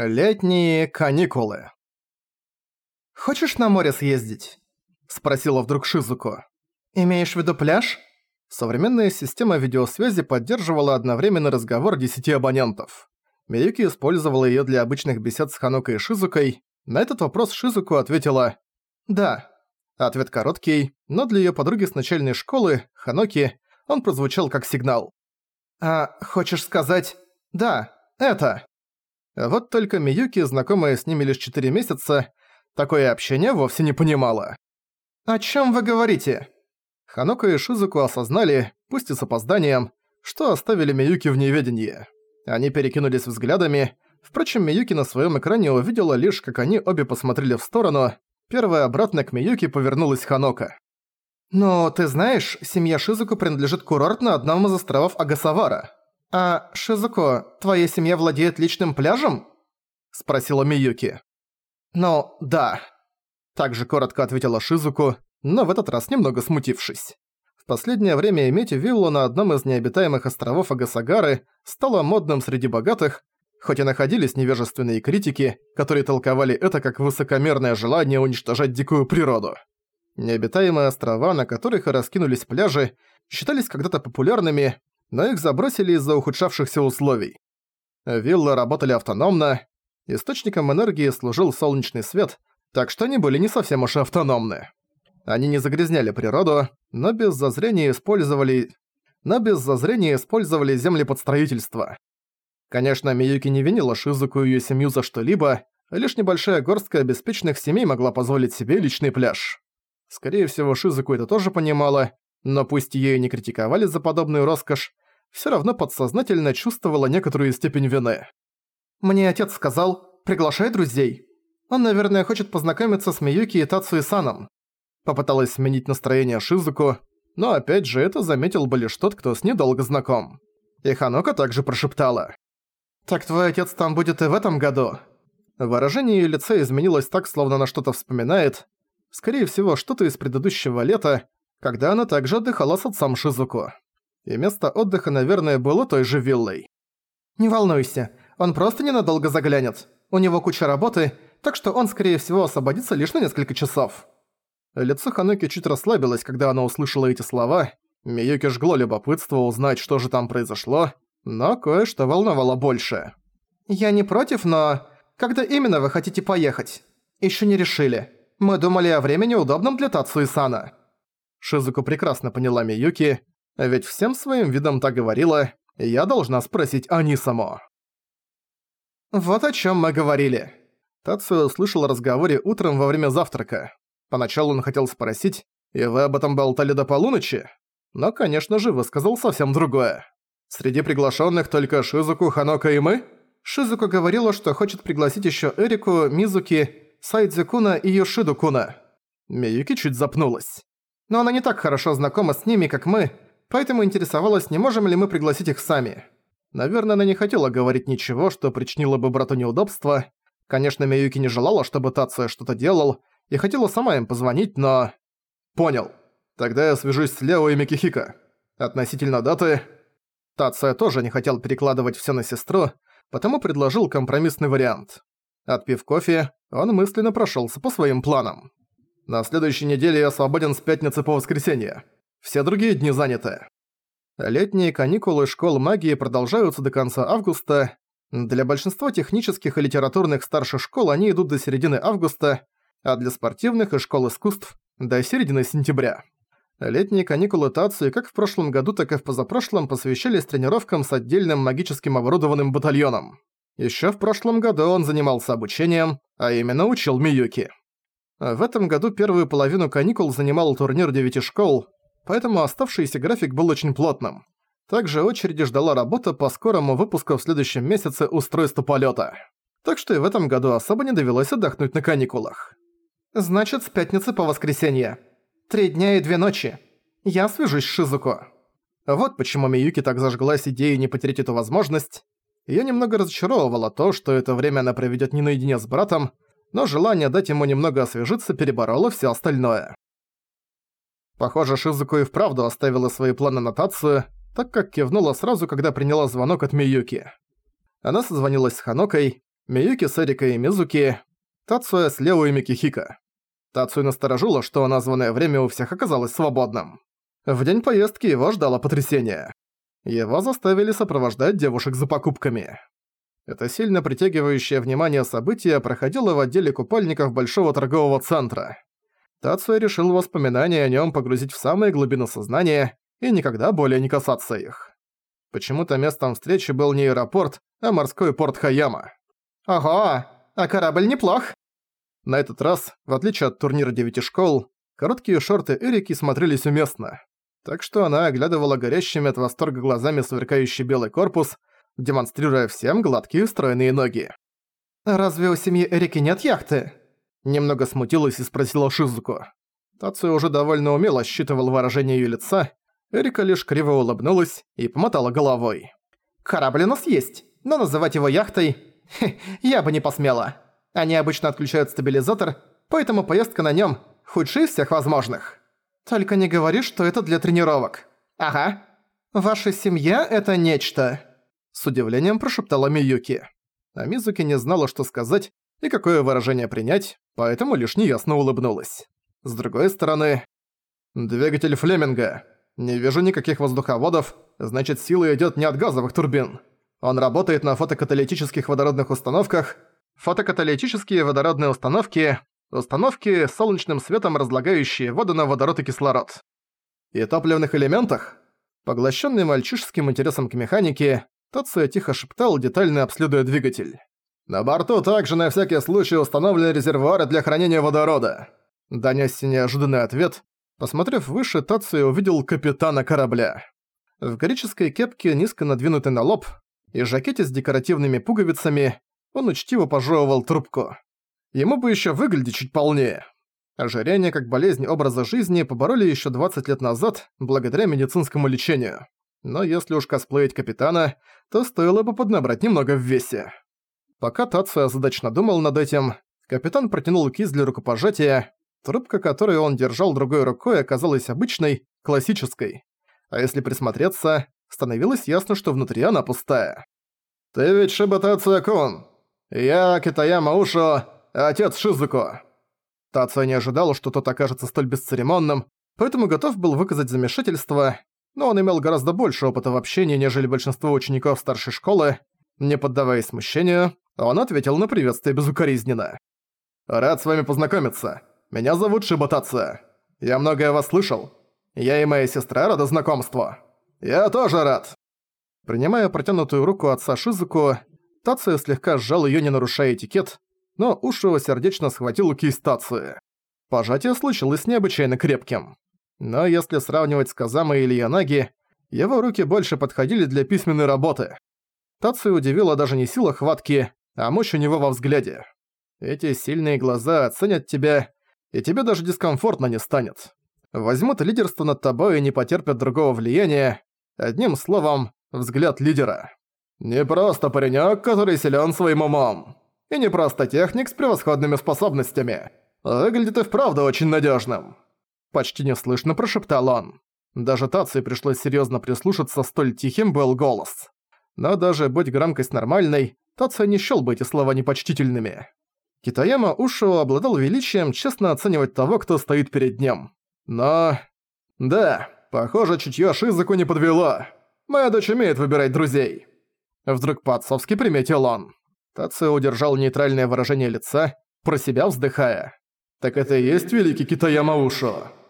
Летние каникулы. «Хочешь на море съездить?» – спросила вдруг Шизуко. «Имеешь в виду пляж?» Современная система видеосвязи поддерживала одновременный разговор десяти абонентов. Миюки использовала её для обычных бесед с Ханокой и Шизукой. На этот вопрос Шизуку ответила «Да». Ответ короткий, но для её подруги с начальной школы, Ханоки, он прозвучал как сигнал. «А хочешь сказать «да, это»?» Вот только Миюки, знакомая с ними лишь 4 месяца, такое общение вовсе не понимала. «О чем вы говорите?» Ханока и Шизуку осознали, пусть и с опозданием, что оставили Миюки в неведении. Они перекинулись взглядами, впрочем, Миюки на своем экране увидела лишь, как они обе посмотрели в сторону, первая обратно к Миюки повернулась Ханока. «Но ты знаешь, семья Шизуку принадлежит курорт на одном из островов Агасавара. «А, Шизуко, твоя семья владеет личным пляжем?» – спросила Миюки. «Ну, да». Также коротко ответила Шизуку, но в этот раз немного смутившись. В последнее время иметь виллу на одном из необитаемых островов Агасагары стало модным среди богатых, хоть и находились невежественные критики, которые толковали это как высокомерное желание уничтожать дикую природу. Необитаемые острова, на которых и раскинулись пляжи, считались когда-то популярными, но их забросили из-за ухудшавшихся условий. Виллы работали автономно, источником энергии служил солнечный свет, так что они были не совсем уж автономны. Они не загрязняли природу, но без зазрения использовали... но без зазрения использовали земли под строительство. Конечно, Миюки не винила Шизуку и её семью за что-либо, лишь небольшая горстка обеспеченных семей могла позволить себе личный пляж. Скорее всего, Шизуку это тоже понимала, но пусть её не критиковали за подобную роскошь, всё равно подсознательно чувствовала некоторую степень вины. «Мне отец сказал, приглашай друзей. Он, наверное, хочет познакомиться с Миюки и Тацу Саном». Попыталась сменить настроение Шизуку, но опять же это заметил бы лишь тот, кто с ней долго знаком. И Ханока также прошептала. «Так твой отец там будет и в этом году?» Выражение её лица изменилось так, словно она что-то вспоминает. Скорее всего, что-то из предыдущего лета, когда она также отдыхала с отцом Шизуку. И место отдыха, наверное, было той же виллой. «Не волнуйся, он просто ненадолго заглянет. У него куча работы, так что он, скорее всего, освободится лишь на несколько часов». Лицо Ханоки чуть расслабилось, когда она услышала эти слова. Миюки жгло любопытство узнать, что же там произошло, но кое-что волновало больше. «Я не против, но... Когда именно вы хотите поехать? Ещё не решили. Мы думали о времени, удобном для Тацу и Сана». Шизуку прекрасно поняла Миюки, ведь всем своим видом так говорила, я должна спросить Анисамо. «Вот о чем мы говорили». Тацуя услышал о разговоре утром во время завтрака. Поначалу он хотел спросить, «И вы об этом болтали до полуночи?» Но, конечно же, высказал совсем другое. «Среди приглашенных только Шизуку, Ханока и мы?» Шизуку говорила, что хочет пригласить еще Эрику, Мизуки, Сайдзюкуна и Йошиду-куна. Миюки чуть запнулась но она не так хорошо знакома с ними, как мы, поэтому интересовалась, не можем ли мы пригласить их сами. Наверное, она не хотела говорить ничего, что причинило бы брату неудобства. Конечно, Миюки не желала, чтобы Тация что-то делал, и хотела сама им позвонить, но... Понял. Тогда я свяжусь с Лео и Микихика. Относительно даты... Тация тоже не хотел перекладывать все на сестру, потому предложил компромиссный вариант. Отпив кофе, он мысленно прошелся по своим планам. На следующей неделе я свободен с пятницы по воскресенье. Все другие дни заняты. Летние каникулы школ магии продолжаются до конца августа. Для большинства технических и литературных старших школ они идут до середины августа, а для спортивных и школ искусств – до середины сентября. Летние каникулы Тацию как в прошлом году, так и в позапрошлом посвящались тренировкам с отдельным магическим оборудованным батальоном. Ещё в прошлом году он занимался обучением, а именно учил Миюки. В этом году первую половину каникул занимал турнир девяти школ, поэтому оставшийся график был очень плотным. Также очереди ждала работа по скорому выпуску в следующем месяце устройства полета. Так что и в этом году особо не довелось отдохнуть на каникулах. Значит, с пятницы по воскресенье. Три дня и две ночи. Я свяжусь с Шизуко. Вот почему Миюки так зажглась идеей не потерять эту возможность. Её немного разочаровывало то, что это время она проведёт не наедине с братом, но желание дать ему немного освежиться перебороло все остальное. Похоже, Шизуку и вправду оставила свои планы на Тацию, так как кивнула сразу, когда приняла звонок от Миюки. Она созвонилась с Ханокой. Миюки с Эрикой и Мизуки, Тацуя с Лео и Микихика. Тацию насторожило, что названное время у всех оказалось свободным. В день поездки его ждало потрясение. Его заставили сопровождать девушек за покупками. Это сильно притягивающее внимание событие проходило в отделе купальников Большого торгового центра. Тацуя решил воспоминания о нем погрузить в самые глубины сознания и никогда более не касаться их. Почему-то местом встречи был не аэропорт, а морской порт Хаяма. «Ого, а корабль неплох!» На этот раз, в отличие от турнира девяти школ, короткие шорты Эрики смотрелись уместно. Так что она оглядывала горящими от восторга глазами сверкающий белый корпус, демонстрируя всем гладкие стройные ноги. «Разве у семьи Эрики нет яхты?» Немного смутилась и спросила Шизуку. Тацию уже довольно умело считывал выражение её лица, Эрика лишь криво улыбнулась и помотала головой. «Корабль у нас есть, но называть его яхтой... Хе, я бы не посмела. Они обычно отключают стабилизатор, поэтому поездка на нём худшая из всех возможных. Только не говори, что это для тренировок. Ага. Ваша семья — это нечто». С удивлением прошептала Миюки. А Мизуки не знала, что сказать и какое выражение принять, поэтому лишь неясно улыбнулась. С другой стороны... «Двигатель Флеминга. Не вижу никаких воздуховодов, значит сила идёт не от газовых турбин. Он работает на фотокаталитических водородных установках. Фотокаталитические водородные установки – установки с солнечным светом, разлагающие воду на водород и кислород. И топливных элементах? Поглощенный мальчишеским интересом к механике, Тация тихо шептал, детально обследуя двигатель. «На борту также на всякий случай установлены резервуары для хранения водорода». Донёсся неожиданный ответ, Посмотрев выше, Тацию увидел капитана корабля. В греческой кепке, низко надвинутой на лоб, и жакете с декоративными пуговицами, он учтиво пожевывал трубку. Ему бы еще выглядеть чуть полнее. Ожирение как болезнь образа жизни побороли еще 20 лет назад благодаря медицинскому лечению. Но если уж косплеить капитана, то стоило бы поднабрать немного в весе. Пока Тацию озадачно думал над этим, капитан протянул кисть для рукопожатия, Трубка, которую он держал другой рукой, оказалась обычной, классической. А если присмотреться, становилось ясно, что внутри она пустая. «Ты ведь Шибатацуя-кун. Я Китаяма Ушо, отец Шизуко». Тацуя не ожидал, что тот окажется столь бесцеремонным, поэтому готов был выказать замешательство, но он имел гораздо больше опыта в общении, нежели большинство учеников старшей школы. Не поддаваясь смущению, он ответил на приветствие безукоризненно. «Рад с вами познакомиться. Меня зовут Шиботация. Я многое вас слышал. Я и моя сестра рада знакомству. Я тоже рад». Принимая протянутую руку отца Шизуку, Тация слегка сжал её, не нарушая этикет, но Ушио сердечно схватил кисть Тации. Пожатие случилось необычайно крепким. Но если сравнивать с Казамой или Янаги, его руки больше подходили для письменной работы. Тацию удивила даже не сила хватки, а мощь у него во взгляде. Эти сильные глаза оценят тебя и тебе даже дискомфортно не станет. Возьмут лидерство над тобой и не потерпят другого влияния. Одним словом, взгляд лидера. Не просто паренёк, который силён своим умом. И не просто техник с превосходными способностями. Выглядит и вправду очень надёжным. Почти неслышно прошептал он. Даже Тации пришлось серьёзно прислушаться, столь тихим был голос. Но даже будь громкость нормальной, Тация не счёл бы эти слова непочтительными. Китаяма Ушо обладал величием честно оценивать того, кто стоит перед ним. Но... Да, похоже, чутьё Шизаку не подвело. Моя дочь умеет выбирать друзей. Вдруг по-отцовски приметил он. Тацио удержал нейтральное выражение лица, про себя вздыхая. «Так это и есть великий Китаяма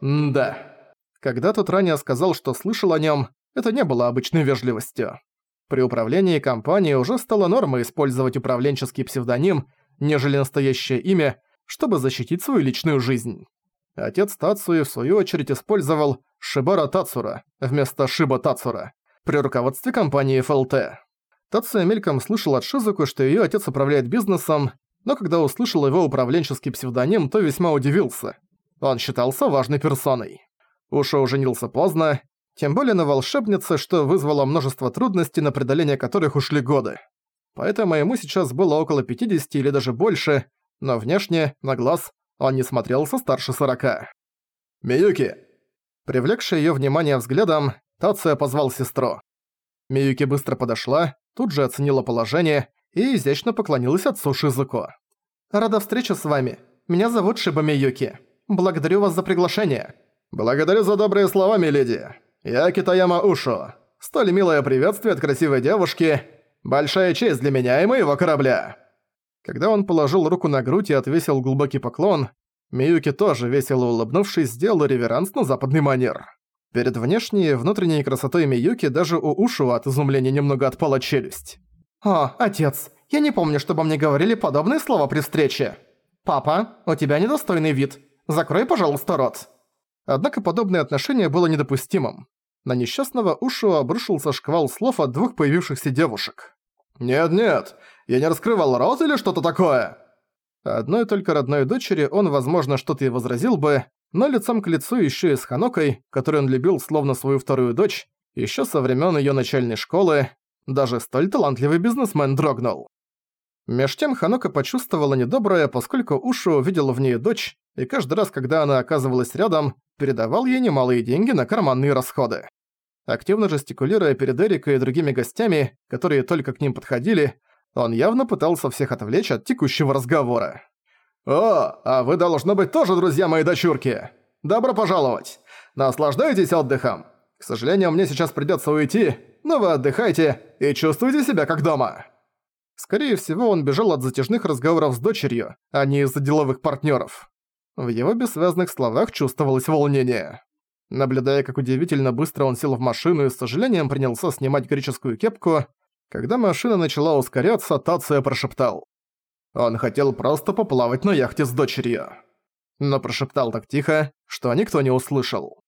Ушо?» «Да». Когда тот ранее сказал, что слышал о нём, это не было обычной вежливостью. При управлении компанией уже стало нормой использовать управленческий псевдоним – нежели настоящее имя, чтобы защитить свою личную жизнь. Отец Тацуи в свою очередь использовал Шибара Тацура вместо Шиба Тацура при руководстве компании ФЛТ. Тацуя мельком слышал от Шизуку, что её отец управляет бизнесом, но когда услышал его управленческий псевдоним, то весьма удивился. Он считался важной персоной. Ушо женился поздно, тем более на волшебнице, что вызвало множество трудностей, на преодоление которых ушли годы поэтому ему сейчас было около 50 или даже больше, но внешне, на глаз, он не смотрелся старше 40. «Миюки!» Привлекший её внимание взглядом, Тация позвал сестру. Миюки быстро подошла, тут же оценила положение и изящно поклонилась отцу Шизуко. «Рада встрече с вами. Меня зовут Шиба Миюки. Благодарю вас за приглашение». «Благодарю за добрые слова, миледи. Я Китаяма Ушо. Столь милое приветствие от красивой девушки. Большая честь для меня и моего корабля». Когда он положил руку на грудь и отвесил глубокий поклон, Миюки тоже, весело улыбнувшись, сделал реверанс на западный манер. Перед внешней и внутренней красотой Миюки даже у Ушу от изумления немного отпала челюсть. «О, отец, я не помню, чтобы мне говорили подобные слова при встрече. Папа, у тебя недостойный вид. Закрой, пожалуйста, рот». Однако подобное отношение было недопустимым. На несчастного Ушу обрушился шквал слов от двух появившихся девушек. «Нет-нет, я не раскрывал рот или что-то такое?» Одной только родной дочери он, возможно, что-то и возразил бы, но лицом к лицу еще и с Ханокой, которую он любил словно свою вторую дочь, еще со времен ее начальной школы, даже столь талантливый бизнесмен дрогнул. Меж тем Ханока почувствовала недоброе, поскольку Ушу увидел в ней дочь, и каждый раз, когда она оказывалась рядом, передавал ей немалые деньги на карманные расходы. Активно жестикулируя перед Эрикой и другими гостями, которые только к ним подходили, он явно пытался всех отвлечь от текущего разговора. «О, а вы, должно быть, тоже друзья моей дочурки! Добро пожаловать! Наслаждайтесь отдыхом! К сожалению, мне сейчас придётся уйти, но вы отдыхайте и чувствуйте себя как дома!» Скорее всего, он бежал от затяжных разговоров с дочерью, а не из-за деловых партнёров. В его бессвязных словах чувствовалось волнение. Наблюдая, как удивительно быстро он сел в машину и с сожалением принялся снимать греческую кепку, когда машина начала ускоряться, Тация прошептал. Он хотел просто поплавать на яхте с дочерью. Но прошептал так тихо, что никто не услышал.